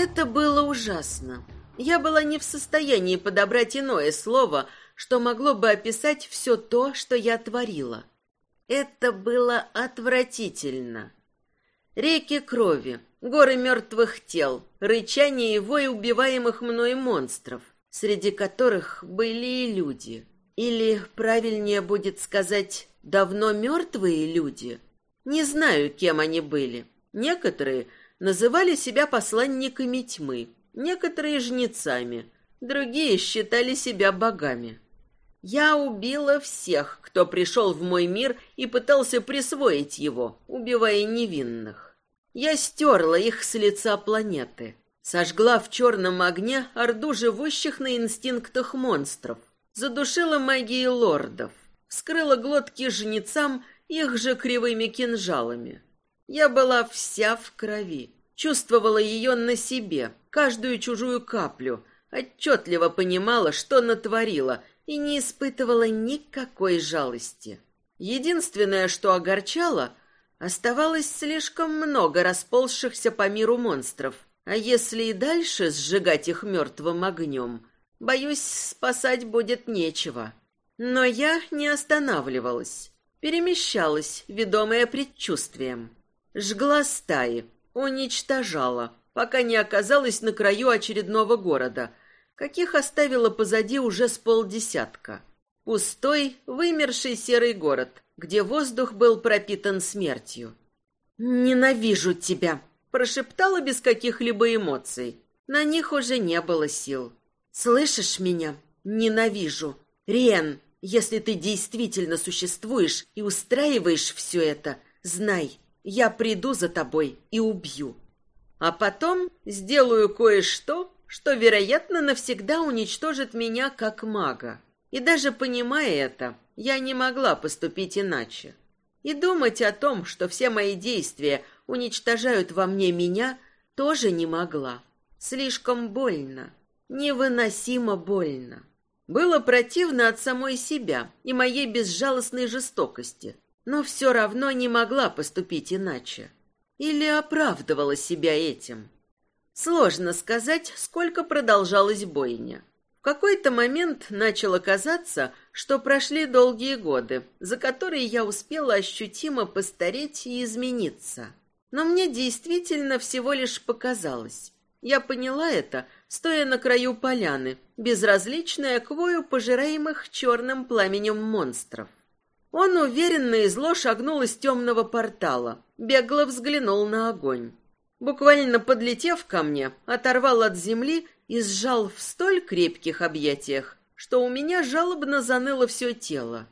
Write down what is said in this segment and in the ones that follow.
Это было ужасно. Я была не в состоянии подобрать иное слово, что могло бы описать все то, что я творила. Это было отвратительно. Реки крови, горы мертвых тел, рычание и вой убиваемых мной монстров, среди которых были и люди. Или, правильнее будет сказать, давно мертвые люди. Не знаю, кем они были. Некоторые называли себя посланниками тьмы, некоторые жнецами, другие считали себя богами. Я убила всех, кто пришел в мой мир и пытался присвоить его, убивая невинных. Я стерла их с лица планеты, сожгла в черном огне орду живущих на инстинктах монстров, задушила магии лордов, вскрыла глотки жнецам их же кривыми кинжалами. Я была вся в крови, чувствовала ее на себе, каждую чужую каплю, отчетливо понимала, что натворила, и не испытывала никакой жалости. Единственное, что огорчало, оставалось слишком много расползшихся по миру монстров, а если и дальше сжигать их мертвым огнем, боюсь, спасать будет нечего. Но я не останавливалась, перемещалась, ведомая предчувствием. Жгла стаи, уничтожала, пока не оказалась на краю очередного города — каких оставила позади уже с полдесятка. Пустой, вымерший серый город, где воздух был пропитан смертью. «Ненавижу тебя!» — прошептала без каких-либо эмоций. На них уже не было сил. «Слышишь меня? Ненавижу! Риэн, если ты действительно существуешь и устраиваешь все это, знай, я приду за тобой и убью. А потом сделаю кое-что, что, вероятно, навсегда уничтожит меня как мага. И даже понимая это, я не могла поступить иначе. И думать о том, что все мои действия уничтожают во мне меня, тоже не могла. Слишком больно, невыносимо больно. Было противно от самой себя и моей безжалостной жестокости, но все равно не могла поступить иначе. Или оправдывала себя этим. Сложно сказать, сколько продолжалась бойня. В какой-то момент начало казаться, что прошли долгие годы, за которые я успела ощутимо постареть и измениться. Но мне действительно всего лишь показалось. Я поняла это, стоя на краю поляны, безразличная к вою пожираемых черным пламенем монстров. Он уверенно и зло шагнул из темного портала, бегло взглянул на огонь. Буквально подлетев ко мне, оторвал от земли и сжал в столь крепких объятиях, что у меня жалобно заныло все тело.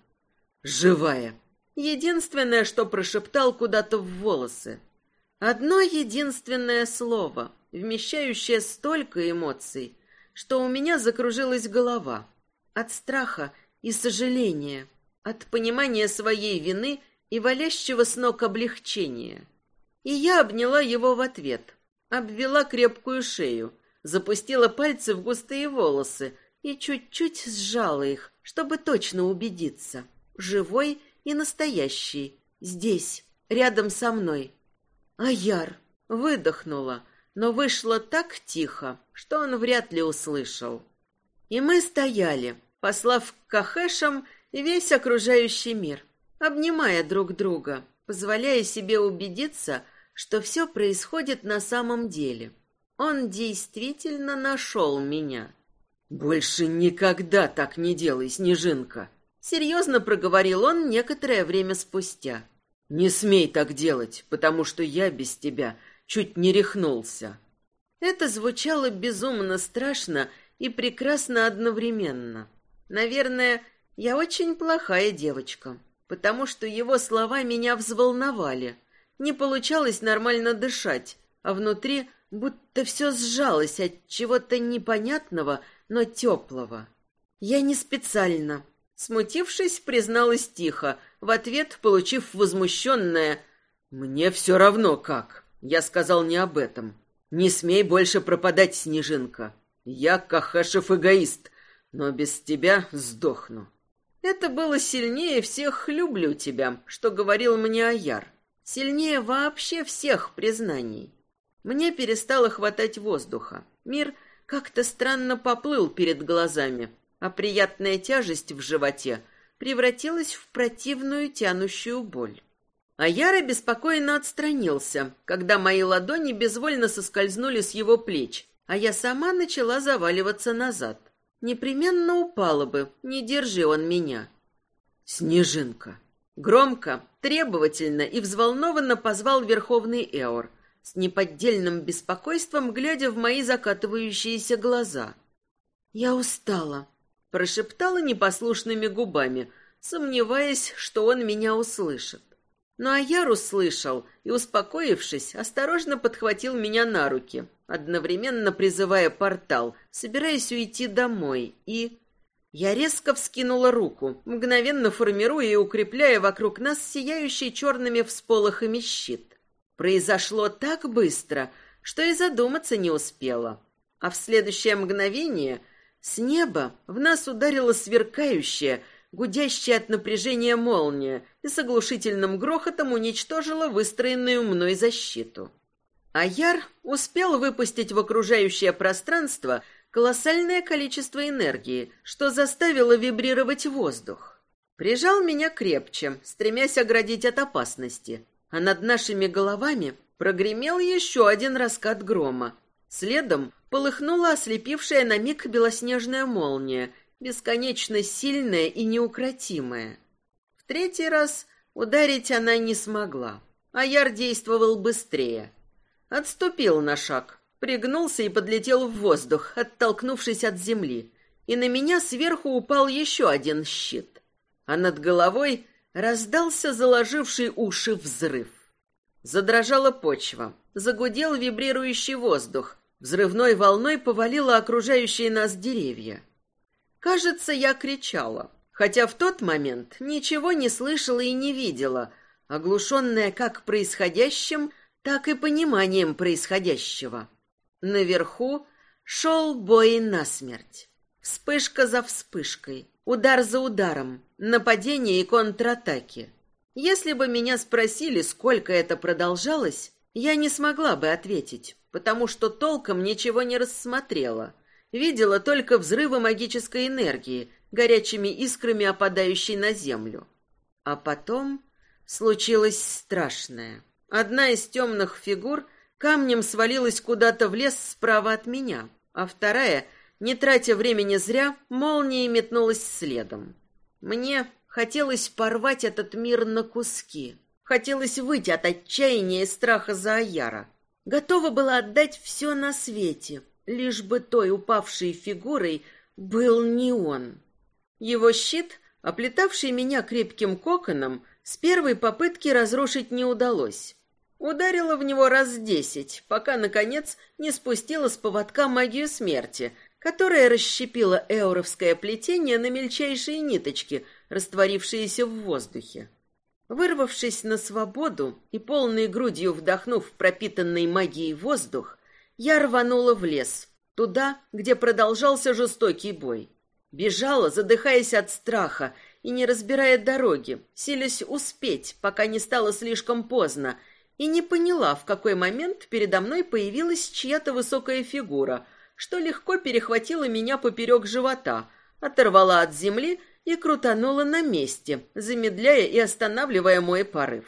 «Живая!» Единственное, что прошептал куда-то в волосы. Одно единственное слово, вмещающее столько эмоций, что у меня закружилась голова. От страха и сожаления, от понимания своей вины и валящего с ног облегчения. И я обняла его в ответ, обвела крепкую шею, запустила пальцы в густые волосы и чуть-чуть сжала их, чтобы точно убедиться. Живой и настоящий, здесь, рядом со мной. Аяр выдохнула, но вышло так тихо, что он вряд ли услышал. И мы стояли, послав к кахэшам весь окружающий мир, обнимая друг друга, позволяя себе убедиться, что все происходит на самом деле. Он действительно нашел меня. «Больше никогда так не делай, Снежинка!» Серьезно проговорил он некоторое время спустя. «Не смей так делать, потому что я без тебя чуть не рехнулся». Это звучало безумно страшно и прекрасно одновременно. Наверное, я очень плохая девочка, потому что его слова меня взволновали. Не получалось нормально дышать, а внутри будто все сжалось от чего-то непонятного, но теплого. Я не специально. Смутившись, призналась тихо, в ответ получив возмущенное «Мне все равно как». Я сказал не об этом. «Не смей больше пропадать, Снежинка. Я Кахашев эгоист, но без тебя сдохну». Это было сильнее всех «люблю тебя», что говорил мне Аяр. Сильнее вообще всех признаний. Мне перестало хватать воздуха. Мир как-то странно поплыл перед глазами, а приятная тяжесть в животе превратилась в противную тянущую боль. А Яра беспокойно отстранился, когда мои ладони безвольно соскользнули с его плеч, а я сама начала заваливаться назад. Непременно упала бы, не держи он меня. Снежинка. Громко, требовательно и взволнованно позвал Верховный Эор, с неподдельным беспокойством глядя в мои закатывающиеся глаза. «Я устала», — прошептала непослушными губами, сомневаясь, что он меня услышит. Ну а я услышал и, успокоившись, осторожно подхватил меня на руки, одновременно призывая портал, собираясь уйти домой, и... Я резко вскинула руку, мгновенно формируя и укрепляя вокруг нас сияющий черными всполохами щит. Произошло так быстро, что и задуматься не успела. А в следующее мгновение с неба в нас ударила сверкающая, гудящая от напряжения молния и с оглушительным грохотом уничтожила выстроенную мной защиту. Аяр успел выпустить в окружающее пространство колоссальное количество энергии, что заставило вибрировать воздух. Прижал меня крепче, стремясь оградить от опасности, а над нашими головами прогремел еще один раскат грома. Следом полыхнула ослепившая на миг белоснежная молния бесконечно сильная и неукротимая. В третий раз ударить она не смогла, а Яр действовал быстрее. Отступил на шаг, пригнулся и подлетел в воздух, оттолкнувшись от земли, и на меня сверху упал еще один щит, а над головой раздался заложивший уши взрыв. Задрожала почва, загудел вибрирующий воздух, взрывной волной повалило окружающие нас деревья. Кажется, я кричала, хотя в тот момент ничего не слышала и не видела, оглушенная как происходящим, так и пониманием происходящего. Наверху шел бой насмерть. Вспышка за вспышкой, удар за ударом, нападение и контратаки. Если бы меня спросили, сколько это продолжалось, я не смогла бы ответить, потому что толком ничего не рассмотрела — видела только взрывы магической энергии, горячими искрами опадающей на землю. А потом случилось страшное. Одна из темных фигур камнем свалилась куда-то в лес справа от меня, а вторая, не тратя времени зря, молнией метнулась следом. Мне хотелось порвать этот мир на куски. Хотелось выйти от отчаяния и страха за Аяра. Готова была отдать все на свете, Лишь бы той упавшей фигурой был не он. Его щит, оплетавший меня крепким коконом, с первой попытки разрушить не удалось. Ударила в него раз десять, пока, наконец, не спустила с поводка магию смерти, которая расщепила эуровское плетение на мельчайшие ниточки, растворившиеся в воздухе. Вырвавшись на свободу и полной грудью вдохнув пропитанный магией воздух, я рванула в лес, туда, где продолжался жестокий бой. Бежала, задыхаясь от страха и не разбирая дороги, силясь успеть, пока не стало слишком поздно, и не поняла, в какой момент передо мной появилась чья-то высокая фигура, что легко перехватила меня поперек живота, оторвала от земли и крутанула на месте, замедляя и останавливая мой порыв.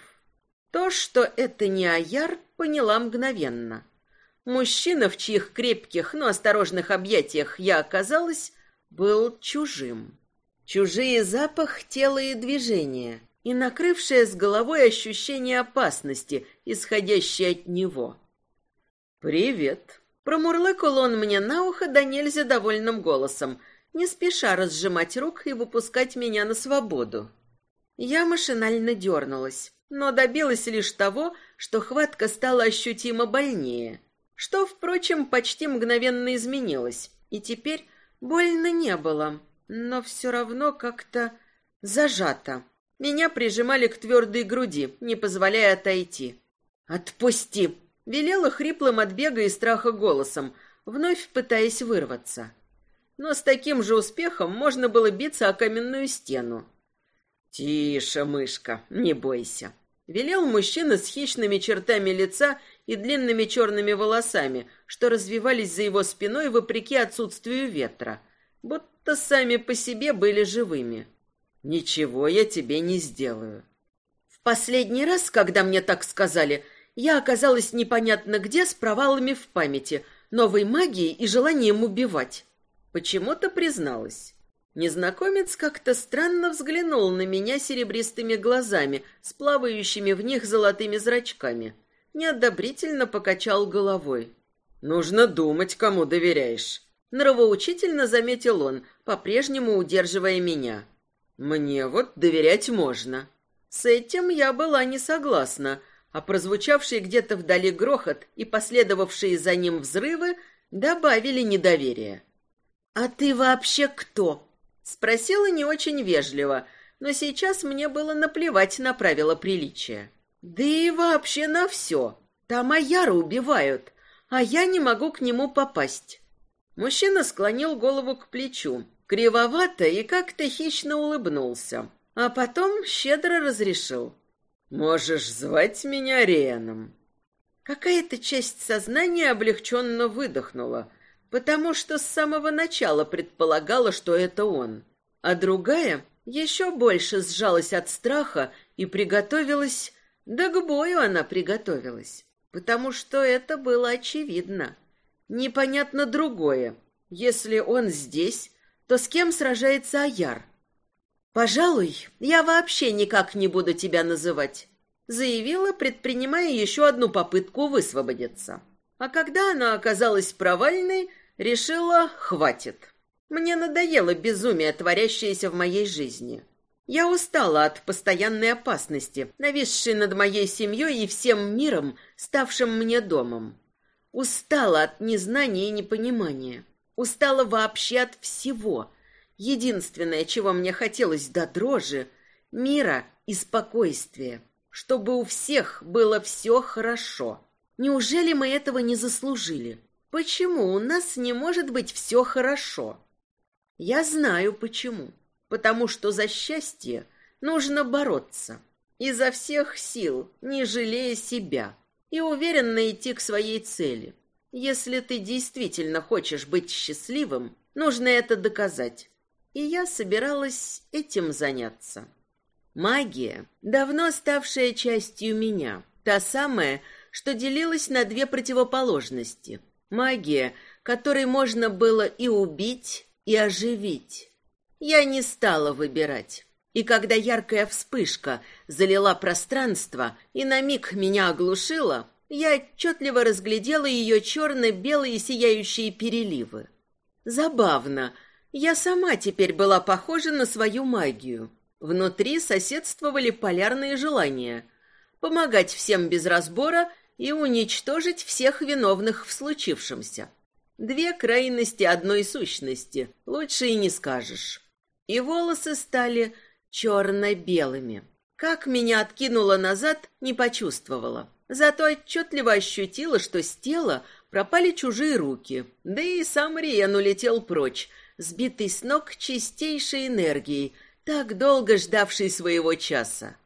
То, что это не Аяр, поняла мгновенно. Мужчина, в чьих крепких, но осторожных объятиях я оказалась, был чужим. Чужие запах тела и движения, и накрывшее с головой ощущение опасности, исходящее от него. «Привет!» — промурлыкал он мне на ухо да нельзя довольным голосом, не спеша разжимать рук и выпускать меня на свободу. Я машинально дернулась, но добилась лишь того, что хватка стала ощутимо больнее — что, впрочем, почти мгновенно изменилось, и теперь больно не было, но все равно как-то зажато. Меня прижимали к твердой груди, не позволяя отойти. «Отпусти!» — велела хриплым от бега и страха голосом, вновь пытаясь вырваться. Но с таким же успехом можно было биться о каменную стену. «Тише, мышка, не бойся». Велел мужчина с хищными чертами лица и длинными черными волосами, что развивались за его спиной вопреки отсутствию ветра, будто сами по себе были живыми. «Ничего я тебе не сделаю». В последний раз, когда мне так сказали, я оказалась непонятно где с провалами в памяти, новой магией и желанием убивать. Почему-то призналась. Незнакомец как-то странно взглянул на меня серебристыми глазами, с плавающими в них золотыми зрачками. Неодобрительно покачал головой. «Нужно думать, кому доверяешь», — нравоучительно заметил он, по-прежнему удерживая меня. «Мне вот доверять можно». С этим я была не согласна, а прозвучавший где-то вдали грохот и последовавшие за ним взрывы добавили недоверия. «А ты вообще кто?» Спросила не очень вежливо, но сейчас мне было наплевать на правила приличия. Да и вообще на все. Там Аяра убивают, а я не могу к нему попасть. Мужчина склонил голову к плечу, кривовато и как-то хищно улыбнулся, а потом щедро разрешил. «Можешь звать меня Рианом». Какая-то часть сознания облегченно выдохнула, потому что с самого начала предполагала, что это он. А другая еще больше сжалась от страха и приготовилась... Да к бою она приготовилась, потому что это было очевидно. Непонятно другое. Если он здесь, то с кем сражается Аяр? «Пожалуй, я вообще никак не буду тебя называть», заявила, предпринимая еще одну попытку высвободиться. А когда она оказалась провальной, решила «хватит». Мне надоело безумие, творящееся в моей жизни. Я устала от постоянной опасности, нависшей над моей семьей и всем миром, ставшим мне домом. Устала от незнания и непонимания. Устала вообще от всего. Единственное, чего мне хотелось до дрожи — мира и спокойствия. Чтобы у всех было все хорошо. Неужели мы этого не заслужили? Почему у нас не может быть все хорошо? Я знаю почему. Потому что за счастье нужно бороться. Изо всех сил, не жалея себя. И уверенно идти к своей цели. Если ты действительно хочешь быть счастливым, нужно это доказать. И я собиралась этим заняться. Магия, давно ставшая частью меня, та самая, что делилась на две противоположности. Магия, которой можно было и убить, и оживить. Я не стала выбирать. И когда яркая вспышка залила пространство и на миг меня оглушила, я отчетливо разглядела ее черно-белые сияющие переливы. Забавно, я сама теперь была похожа на свою магию. Внутри соседствовали полярные желания — помогать всем без разбора и уничтожить всех виновных в случившемся. Две крайности одной сущности, лучше и не скажешь. И волосы стали черно-белыми. Как меня откинуло назад, не почувствовала. Зато отчетливо ощутила, что с тела пропали чужие руки. Да и сам Риен улетел прочь, сбитый с ног чистейшей энергией, так долго ждавший своего часа.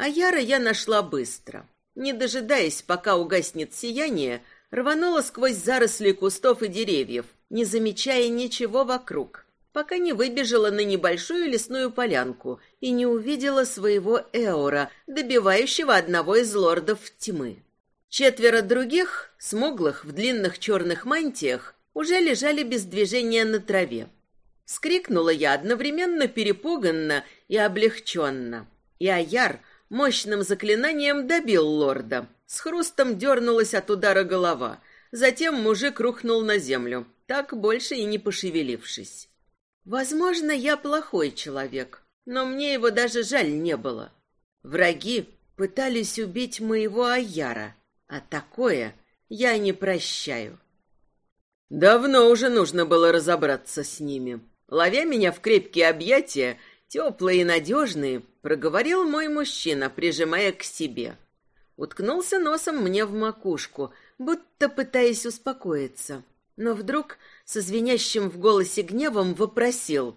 А Яра я нашла быстро. Не дожидаясь, пока угаснет сияние, рванула сквозь заросли кустов и деревьев, не замечая ничего вокруг, пока не выбежала на небольшую лесную полянку и не увидела своего Эора, добивающего одного из лордов тьмы. Четверо других, смуглых в длинных черных мантиях, уже лежали без движения на траве. Скрикнула я одновременно перепуганно и облегченно. И Аяр мощным заклинанием добил лорда. С хрустом дернулась от удара голова. Затем мужик рухнул на землю, так больше и не пошевелившись. Возможно, я плохой человек, но мне его даже жаль не было. Враги пытались убить моего Аяра, а такое я не прощаю. Давно уже нужно было разобраться с ними. Ловя меня в крепкие объятия, теплые и надежные, проговорил мой мужчина, прижимая к себе. Уткнулся носом мне в макушку, будто пытаясь успокоиться. Но вдруг со звенящим в голосе гневом вопросил.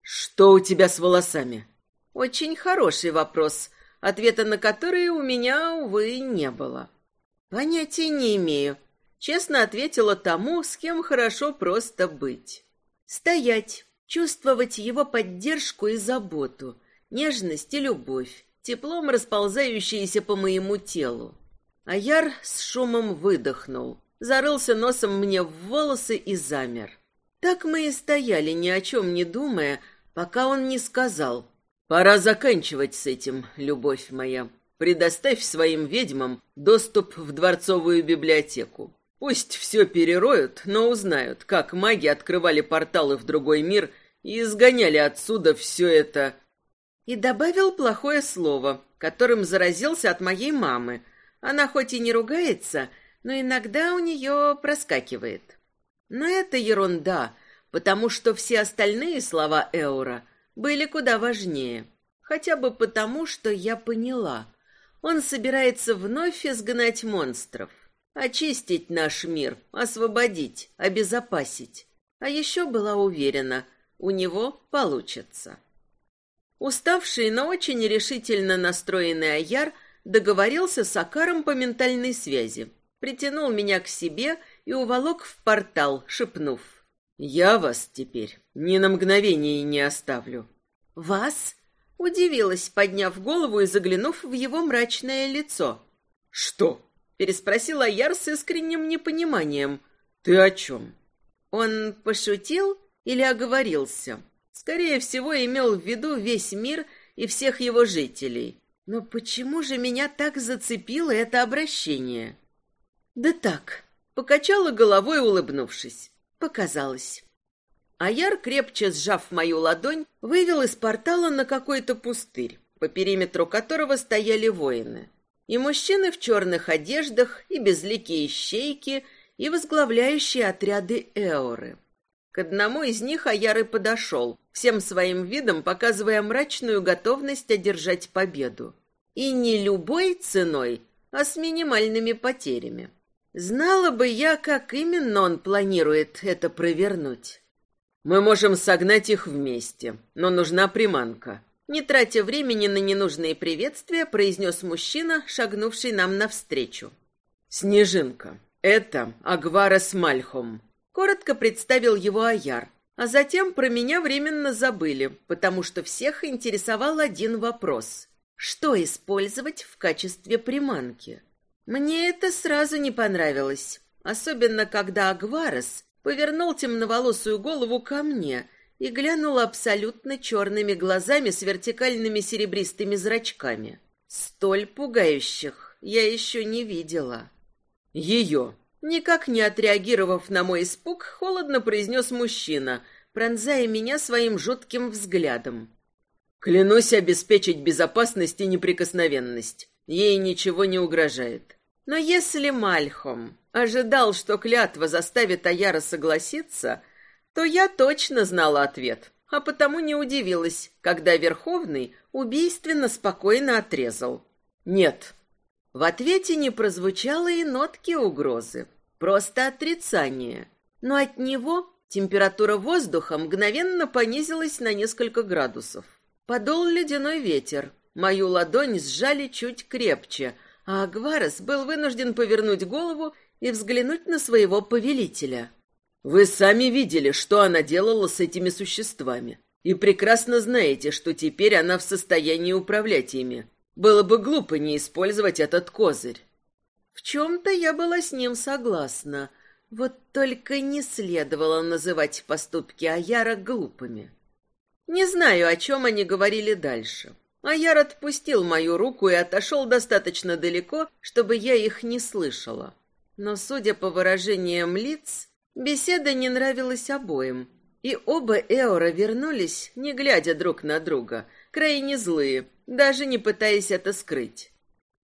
«Что у тебя с волосами?» «Очень хороший вопрос, ответа на которые у меня, увы, не было. Понятия не имею. Честно ответила тому, с кем хорошо просто быть. Стоять, чувствовать его поддержку и заботу, нежность и любовь, теплом расползающиеся по моему телу. Аяр с шумом выдохнул, зарылся носом мне в волосы и замер. Так мы и стояли, ни о чем не думая, пока он не сказал «Пора заканчивать с этим, любовь моя. Предоставь своим ведьмам доступ в дворцовую библиотеку. Пусть все перероют, но узнают, как маги открывали порталы в другой мир и изгоняли отсюда все это и добавил плохое слово, которым заразился от моей мамы. Она хоть и не ругается, но иногда у нее проскакивает. Но это ерунда, потому что все остальные слова Эура были куда важнее. Хотя бы потому, что я поняла. Он собирается вновь изгнать монстров. Очистить наш мир, освободить, обезопасить. А еще была уверена, у него получится. Уставший, но очень решительно настроенный Аяр договорился с Акаром по ментальной связи, притянул меня к себе и уволок в портал, шепнув. «Я вас теперь ни на мгновение не оставлю». «Вас?» — удивилась, подняв голову и заглянув в его мрачное лицо. «Что?» — переспросил Аяр с искренним непониманием. «Ты о чем?» Он пошутил или оговорился? Скорее всего, имел в виду весь мир и всех его жителей. Но почему же меня так зацепило это обращение? Да так, покачала головой, улыбнувшись. Показалось. Аяр, крепче сжав мою ладонь, вывел из портала на какой-то пустырь, по периметру которого стояли воины. И мужчины в черных одеждах, и безликие щейки, и возглавляющие отряды Эоры. К одному из них Аяр и подошел, всем своим видом показывая мрачную готовность одержать победу. И не любой ценой, а с минимальными потерями. Знала бы я, как именно он планирует это провернуть. Мы можем согнать их вместе, но нужна приманка. Не тратя времени на ненужные приветствия, произнес мужчина, шагнувший нам навстречу. Снежинка, это Агварас Мальхом. Коротко представил его Аяр, а затем про меня временно забыли, потому что всех интересовал один вопрос. Что использовать в качестве приманки? Мне это сразу не понравилось, особенно когда Агварес повернул темноволосую голову ко мне и глянул абсолютно черными глазами с вертикальными серебристыми зрачками. Столь пугающих я еще не видела. Ее Никак не отреагировав на мой испуг, холодно произнес мужчина, пронзая меня своим жутким взглядом. «Клянусь обеспечить безопасность и неприкосновенность. Ей ничего не угрожает». Но если Мальхом ожидал, что клятва заставит Аяра согласиться, то я точно знала ответ, а потому не удивилась, когда Верховный убийственно спокойно отрезал. «Нет, в ответе не прозвучало и нотки угрозы, просто отрицание. Но от него температура воздуха мгновенно понизилась на несколько градусов. Подул ледяной ветер. Мою ладонь сжали чуть крепче, а Агварес был вынужден повернуть голову и взглянуть на своего повелителя. «Вы сами видели, что она делала с этими существами, и прекрасно знаете, что теперь она в состоянии управлять ими. Было бы глупо не использовать этот козырь. В чем-то я была с ним согласна. Вот только не следовало называть поступки Аяра глупыми. Не знаю, о чем они говорили дальше. Аяр отпустил мою руку и отошел достаточно далеко, чтобы я их не слышала. Но, судя по выражениям лиц, беседа не нравилась обоим. И оба Эора вернулись, не глядя друг на друга, крайне злые, даже не пытаясь это скрыть.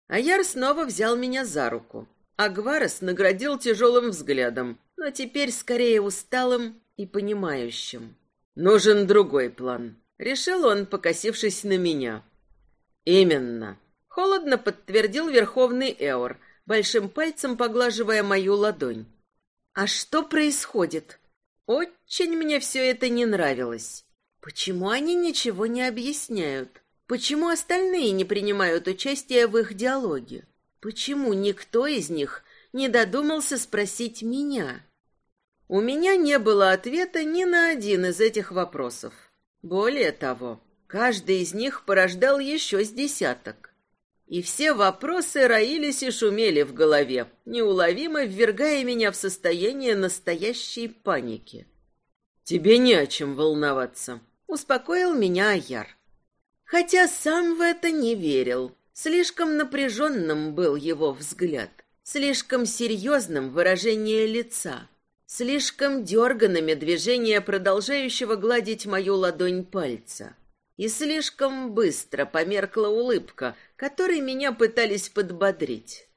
Аяр снова взял меня за руку. Агварес наградил тяжелым взглядом, но теперь скорее усталым и понимающим. «Нужен другой план», — решил он, покосившись на меня. «Именно», — холодно подтвердил Верховный Эор, большим пальцем поглаживая мою ладонь. «А что происходит?» Очень мне все это не нравилось. Почему они ничего не объясняют? Почему остальные не принимают участия в их диалоге? Почему никто из них не додумался спросить меня? У меня не было ответа ни на один из этих вопросов. Более того, каждый из них порождал еще с десяток. И все вопросы роились и шумели в голове, неуловимо ввергая меня в состояние настоящей паники. «Тебе не о чем волноваться», — успокоил меня Аяр. Хотя сам в это не верил. Слишком напряженным был его взгляд, слишком серьезным выражение лица, слишком дерганными движения продолжающего гладить мою ладонь пальца. И слишком быстро померкла улыбка, которой меня пытались подбодрить.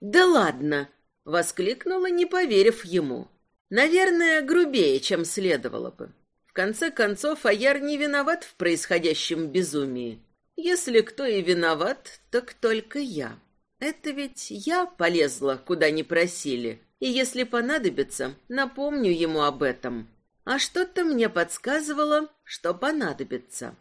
«Да ладно!» — воскликнула, не поверив ему. «Наверное, грубее, чем следовало бы. Конце концов, Аяр не виноват в происходящем безумии. Если кто и виноват, так только я. Это ведь я полезла, куда не просили, и если понадобится, напомню ему об этом. А что-то мне подсказывало, что понадобится.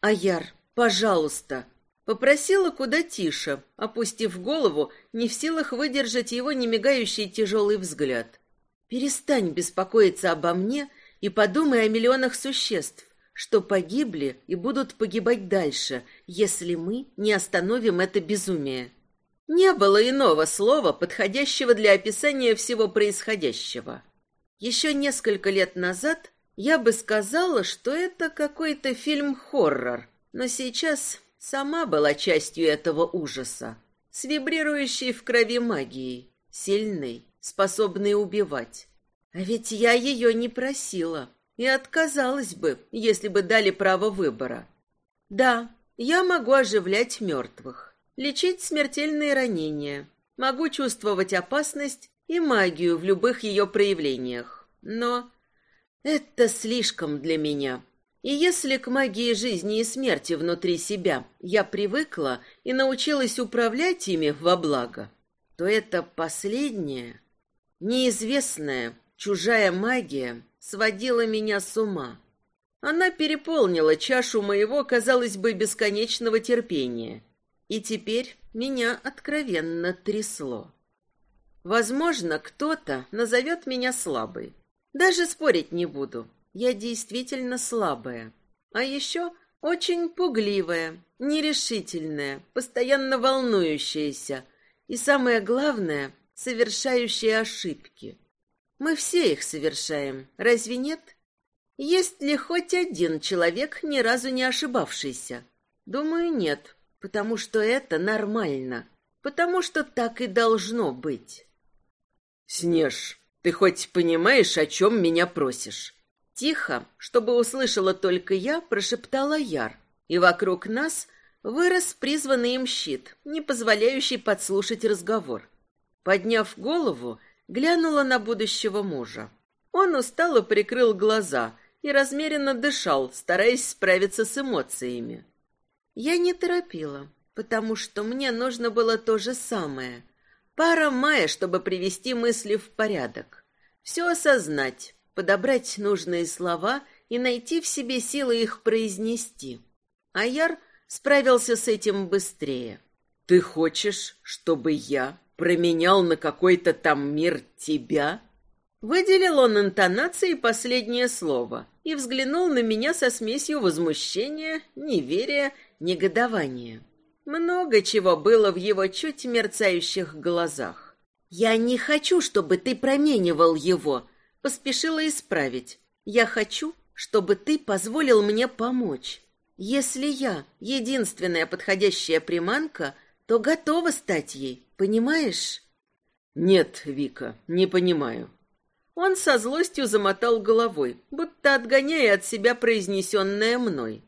«Аяр, пожалуйста!» Попросила куда тише, опустив голову, не в силах выдержать его немигающий тяжелый взгляд. «Перестань беспокоиться обо мне и подумай о миллионах существ, что погибли и будут погибать дальше, если мы не остановим это безумие». Не было иного слова, подходящего для описания всего происходящего. Еще несколько лет назад я бы сказала, что это какой-то фильм-хоррор, но сейчас сама была частью этого ужаса, с вибрирующей в крови магией, сильной, способной убивать. А ведь я ее не просила и отказалась бы, если бы дали право выбора. Да, я могу оживлять мертвых лечить смертельные ранения, могу чувствовать опасность и магию в любых ее проявлениях. Но это слишком для меня. И если к магии жизни и смерти внутри себя я привыкла и научилась управлять ими во благо, то это последнее, неизвестная, чужая магия сводила меня с ума. Она переполнила чашу моего, казалось бы, бесконечного терпения — и теперь меня откровенно трясло. Возможно, кто-то назовет меня слабой. Даже спорить не буду. Я действительно слабая. А еще очень пугливая, нерешительная, постоянно волнующаяся и, самое главное, совершающая ошибки. Мы все их совершаем, разве нет? Есть ли хоть один человек, ни разу не ошибавшийся? Думаю, нет потому что это нормально, потому что так и должно быть. Снеж, ты хоть понимаешь, о чем меня просишь? Тихо, чтобы услышала только я, прошептала Яр, и вокруг нас вырос призванный им щит, не позволяющий подслушать разговор. Подняв голову, глянула на будущего мужа. Он устало прикрыл глаза и размеренно дышал, стараясь справиться с эмоциями. Я не торопила, потому что мне нужно было то же самое. Пара мая, чтобы привести мысли в порядок. Все осознать, подобрать нужные слова и найти в себе силы их произнести. Аяр справился с этим быстрее. «Ты хочешь, чтобы я променял на какой-то там мир тебя?» Выделил он интонацией последнее слово и взглянул на меня со смесью возмущения, неверия негодование. Много чего было в его чуть мерцающих глазах. «Я не хочу, чтобы ты променивал его», — поспешила исправить. «Я хочу, чтобы ты позволил мне помочь. Если я единственная подходящая приманка, то готова стать ей, понимаешь?» «Нет, Вика, не понимаю». Он со злостью замотал головой, будто отгоняя от себя произнесенное мной.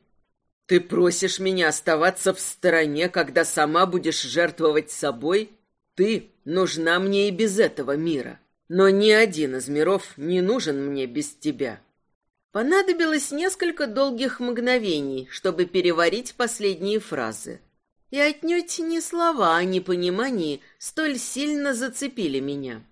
Ты просишь меня оставаться в стороне, когда сама будешь жертвовать собой? Ты нужна мне и без этого мира. Но ни один из миров не нужен мне без тебя. Понадобилось несколько долгих мгновений, чтобы переварить последние фразы. И отнюдь не слова о непонимании столь сильно зацепили меня.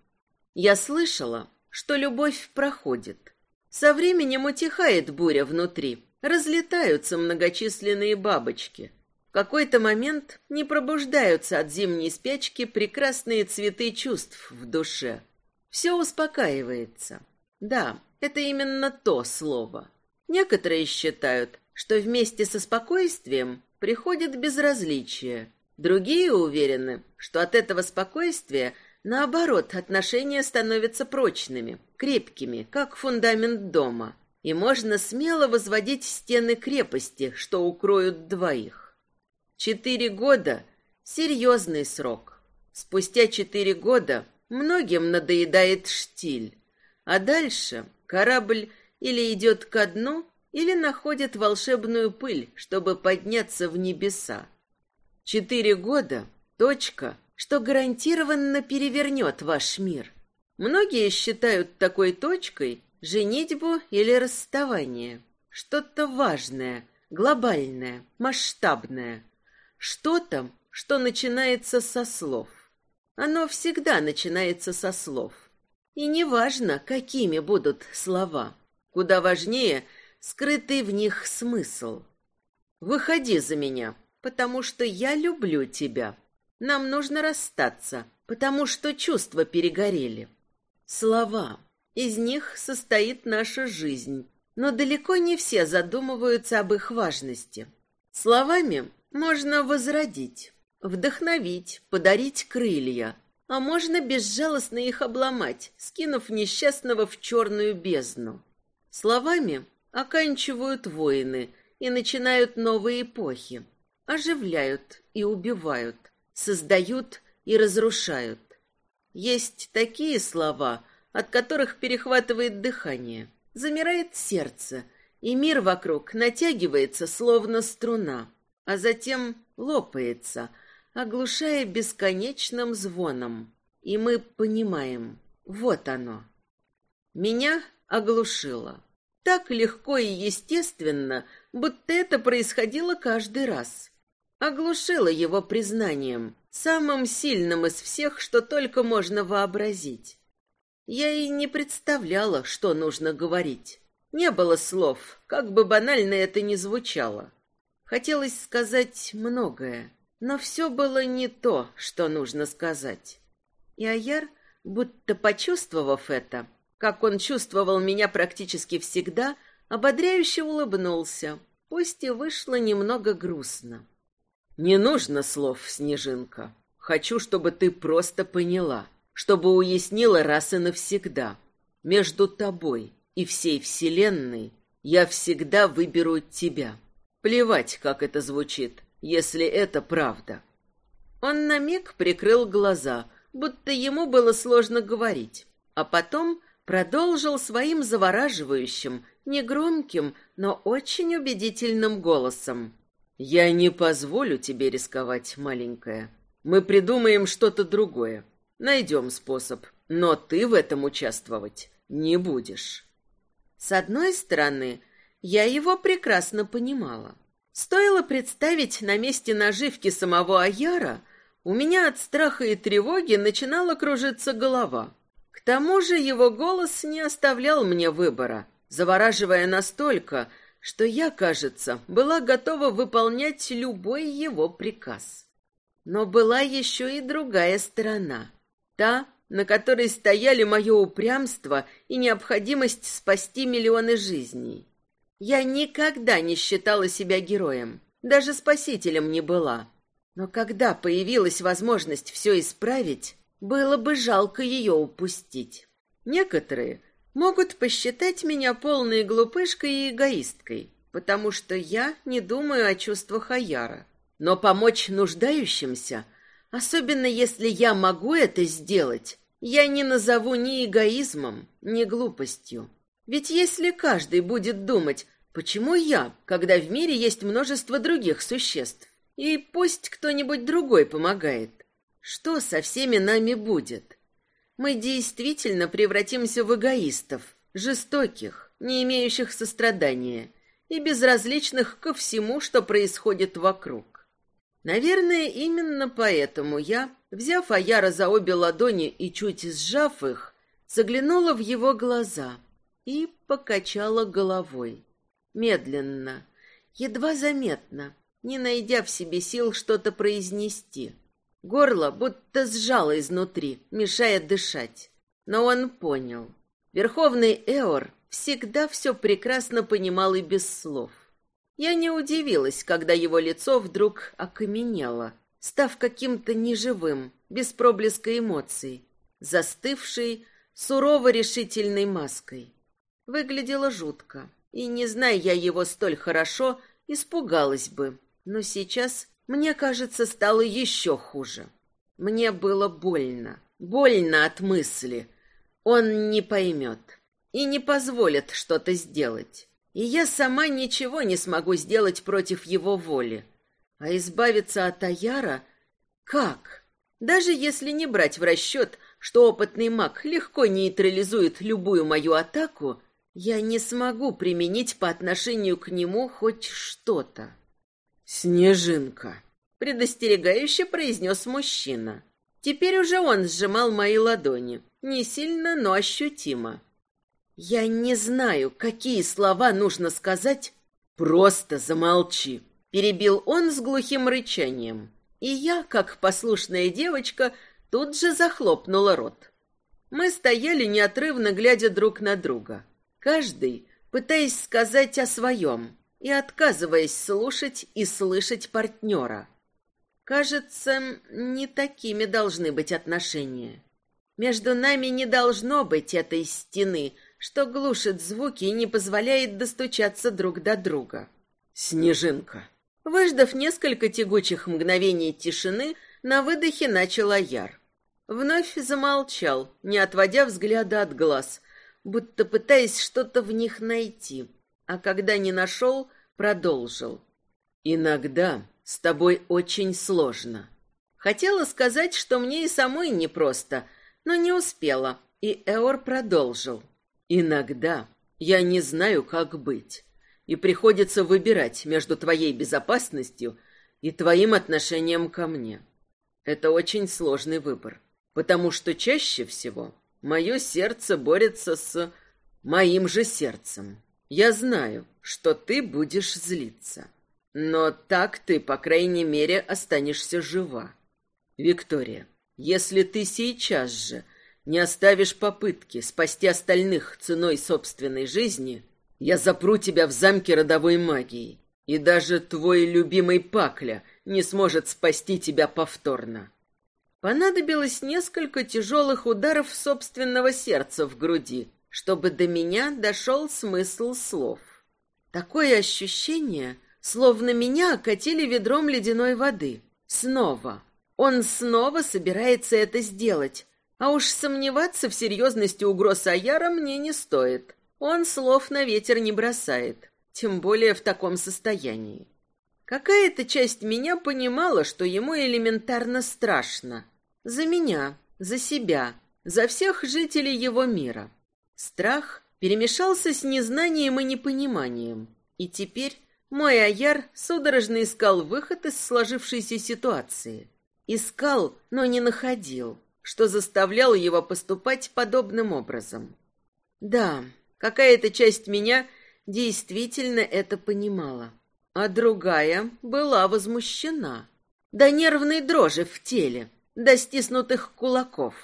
Я слышала, что любовь проходит. Со временем утихает буря внутри, разлетаются многочисленные бабочки. В какой-то момент не пробуждаются от зимней спячки прекрасные цветы чувств в душе. Все успокаивается. Да, это именно то слово. Некоторые считают, что вместе со спокойствием приходит безразличие. Другие уверены, что от этого спокойствия, наоборот, отношения становятся прочными, крепкими, как фундамент дома, и можно смело возводить стены крепости, что укроют двоих. Четыре года — серьезный срок. Спустя четыре года многим надоедает штиль, а дальше корабль или идет ко дну, или находит волшебную пыль, чтобы подняться в небеса. Четыре года — точка, что гарантированно перевернет ваш мир. Многие считают такой точкой женитьбу или расставание. Что-то важное, глобальное, масштабное. Что-то, что начинается со слов. Оно всегда начинается со слов. И неважно, какими будут слова. Куда важнее скрытый в них смысл. Выходи за меня, потому что я люблю тебя. Нам нужно расстаться, потому что чувства перегорели. Слова. Из них состоит наша жизнь, но далеко не все задумываются об их важности. Словами можно возродить, вдохновить, подарить крылья, а можно безжалостно их обломать, скинув несчастного в черную бездну. Словами оканчивают войны и начинают новые эпохи, оживляют и убивают, создают и разрушают. Есть такие слова, от которых перехватывает дыхание, замирает сердце, и мир вокруг натягивается, словно струна, а затем лопается, оглушая бесконечным звоном. И мы понимаем, вот оно. Меня оглушило. Так легко и естественно, будто это происходило каждый раз. Оглушило его признанием, самым сильным из всех, что только можно вообразить. Я и не представляла, что нужно говорить. Не было слов, как бы банально это ни звучало. Хотелось сказать многое, но все было не то, что нужно сказать. И Аяр, будто почувствовав это, как он чувствовал меня практически всегда, ободряюще улыбнулся, пусть и вышло немного грустно. «Не нужно слов, Снежинка. Хочу, чтобы ты просто поняла, чтобы уяснила раз и навсегда. Между тобой и всей Вселенной я всегда выберу тебя. Плевать, как это звучит, если это правда». Он на миг прикрыл глаза, будто ему было сложно говорить, а потом продолжил своим завораживающим, негромким, но очень убедительным голосом. «Я не позволю тебе рисковать, маленькая. Мы придумаем что-то другое. Найдем способ, но ты в этом участвовать не будешь». С одной стороны, я его прекрасно понимала. Стоило представить на месте наживки самого Аяра, у меня от страха и тревоги начинала кружиться голова. К тому же его голос не оставлял мне выбора, завораживая настолько, что я, кажется, была готова выполнять любой его приказ. Но была еще и другая сторона. Та, на которой стояли мое упрямство и необходимость спасти миллионы жизней. Я никогда не считала себя героем, даже спасителем не была. Но когда появилась возможность все исправить, было бы жалко ее упустить. Некоторые могут посчитать меня полной глупышкой и эгоисткой, потому что я не думаю о чувствах Аяра. Но помочь нуждающимся, особенно если я могу это сделать, я не назову ни эгоизмом, ни глупостью. Ведь если каждый будет думать, почему я, когда в мире есть множество других существ, и пусть кто-нибудь другой помогает, что со всеми нами будет? Мы действительно превратимся в эгоистов, жестоких, не имеющих сострадания и безразличных ко всему, что происходит вокруг. Наверное, именно поэтому я, взяв Аяра за обе ладони и чуть сжав их, заглянула в его глаза и покачала головой. медленно, едва заметно, не найдя в себе сил что-то произнести. Горло будто сжало изнутри, мешая дышать. Но он понял. Верховный Эор всегда все прекрасно понимал и без слов. Я не удивилась, когда его лицо вдруг окаменело, став каким-то неживым, без проблеска эмоций, застывшей, сурово решительной маской. Выглядело жутко, и, не зная я его столь хорошо, испугалась бы. Но сейчас, мне кажется, стало еще хуже. Мне было больно, больно от мысли. Он не поймет и не позволит что-то сделать. И я сама ничего не смогу сделать против его воли. А избавиться от Аяра как? Даже если не брать в расчет, что опытный маг легко нейтрализует любую мою атаку, я не смогу применить по отношению к нему хоть что-то. «Снежинка», — предостерегающе произнес мужчина. Теперь уже он сжимал мои ладони, не сильно, но ощутимо. Я не знаю, какие слова нужно сказать. Просто замолчи, перебил он с глухим рычанием. И я, как послушная девочка, тут же захлопнула рот. Мы стояли неотрывно, глядя друг на друга. Каждый, пытаясь сказать о своем и отказываясь слушать и слышать партнера. Кажется, не такими должны быть отношения. Между нами не должно быть этой стены, что глушит звуки и не позволяет достучаться друг до друга. Снежинка. Выждав несколько тягучих мгновений тишины, на выдохе начал Аяр. Вновь замолчал, не отводя взгляда от глаз, будто пытаясь что-то в них найти, а когда не нашел, продолжил. «Иногда с тобой очень сложно». Хотела сказать, что мне и самой непросто, но не успела, и Эор продолжил. «Иногда я не знаю, как быть, и приходится выбирать между твоей безопасностью и твоим отношением ко мне. Это очень сложный выбор, потому что чаще всего мое сердце борется с моим же сердцем. Я знаю, что ты будешь злиться, но так ты, по крайней мере, останешься жива. Виктория, если ты сейчас же не оставишь попытки спасти остальных ценой собственной жизни, я запру тебя в замке родовой магии, и даже твой любимый Пакля не сможет спасти тебя повторно. Понадобилось несколько тяжелых ударов собственного сердца в груди, чтобы до меня дошел смысл слов. Такое ощущение, словно меня окатили ведром ледяной воды. Снова. Он снова собирается это сделать. А уж сомневаться в серьезности угроз Аяра мне не стоит. Он слов на ветер не бросает, тем более в таком состоянии. Какая-то часть меня понимала, что ему элементарно страшно. За меня, за себя, за всех жителей его мира. Страх перемешался с незнанием и непониманием. И теперь мой Аяр судорожно искал выход из сложившейся ситуации. Искал, но не находил, что заставляло его поступать подобным образом. Да, какая-то часть меня действительно это понимала, а другая была возмущена. До нервной дрожи в теле, до стиснутых кулаков,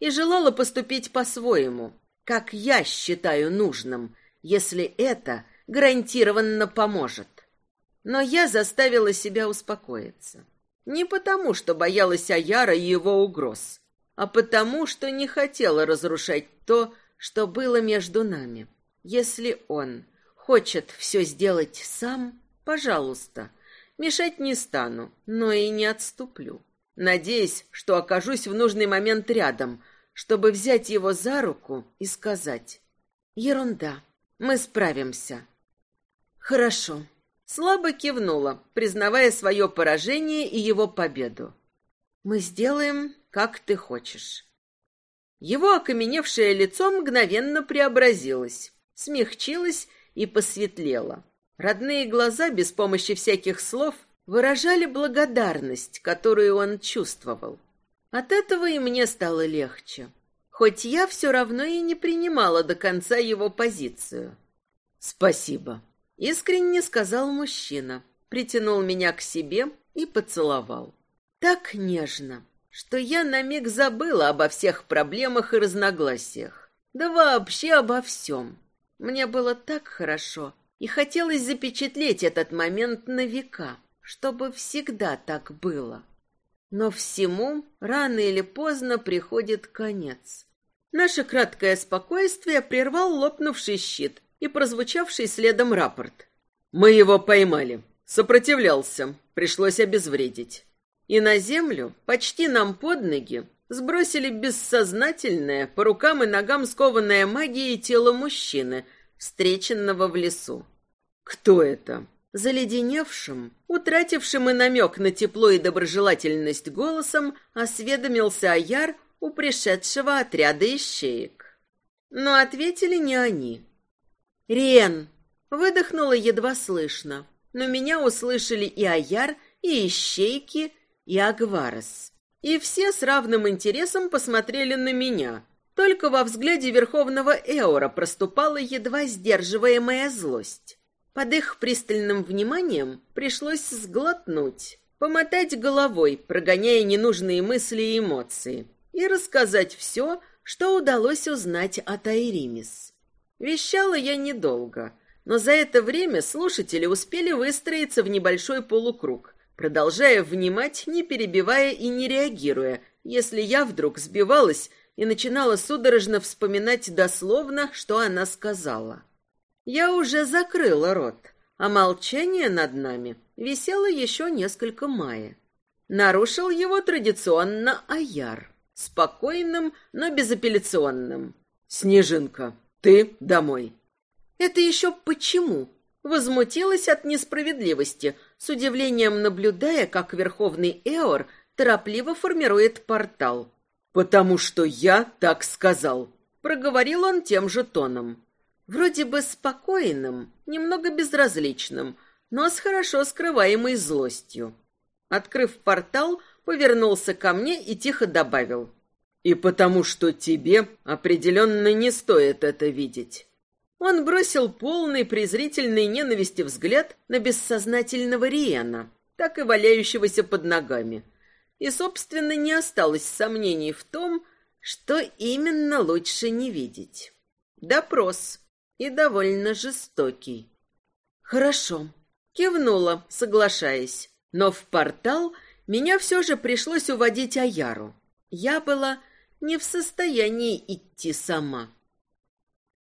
и желала поступить по-своему, как я считаю нужным, если это гарантированно поможет. Но я заставила себя успокоиться. Не потому, что боялась Аяра и его угроз, а потому, что не хотела разрушать то, что было между нами. Если он хочет все сделать сам, пожалуйста, мешать не стану, но и не отступлю. Надеясь, что окажусь в нужный момент рядом, чтобы взять его за руку и сказать «Ерунда, мы справимся». «Хорошо». Слабо кивнула, признавая свое поражение и его победу. «Мы сделаем, как ты хочешь». Его окаменевшее лицо мгновенно преобразилось, смягчилось и посветлело. Родные глаза без помощи всяких слов выражали благодарность, которую он чувствовал. От этого и мне стало легче, хоть я все равно и не принимала до конца его позицию. «Спасибо», Искренне сказал мужчина, притянул меня к себе и поцеловал. Так нежно, что я на миг забыла обо всех проблемах и разногласиях. Да вообще обо всем. Мне было так хорошо, и хотелось запечатлеть этот момент на века, чтобы всегда так было. Но всему рано или поздно приходит конец. Наше краткое спокойствие прервал лопнувший щит и прозвучавший следом рапорт. «Мы его поймали. Сопротивлялся. Пришлось обезвредить. И на землю, почти нам под ноги, сбросили бессознательное, по рукам и ногам скованное магией тело мужчины, встреченного в лесу. Кто это? Заледеневшим, утратившим и намек на тепло и доброжелательность голосом, осведомился Аяр у пришедшего отряда ищеек. Но ответили не они. «Рен!» — выдохнула едва слышно, но меня услышали и Аяр, и ищейки, и Агварес. И все с равным интересом посмотрели на меня. Только во взгляде Верховного Эора проступала едва сдерживаемая злость. Под их пристальным вниманием пришлось сглотнуть, помотать головой, прогоняя ненужные мысли и эмоции, и рассказать все, что удалось узнать от Айримис. Вещала я недолго, но за это время слушатели успели выстроиться в небольшой полукруг, продолжая внимать, не перебивая и не реагируя, если я вдруг сбивалась и начинала судорожно вспоминать дословно, что она сказала. Я уже закрыла рот, а молчание над нами висело еще несколько мая. Нарушил его традиционно Аяр, спокойным, но безапелляционным. «Снежинка, ты домой». «Это еще почему?» Возмутилась от несправедливости, с удивлением наблюдая, как Верховный Эор торопливо формирует портал. «Потому что я так сказал», — проговорил он тем же тоном. Вроде бы спокойным, немного безразличным, но с хорошо скрываемой злостью. Открыв портал, повернулся ко мне и тихо добавил. «И потому что тебе определенно не стоит это видеть». Он бросил полный презрительной ненависти взгляд на бессознательного Риена, так и валяющегося под ногами. И, собственно, не осталось сомнений в том, что именно лучше не видеть. Допрос и довольно жестокий. Хорошо, кивнула, соглашаясь, но в портал меня все же пришлось уводить Аяру. Я была не в состоянии идти сама.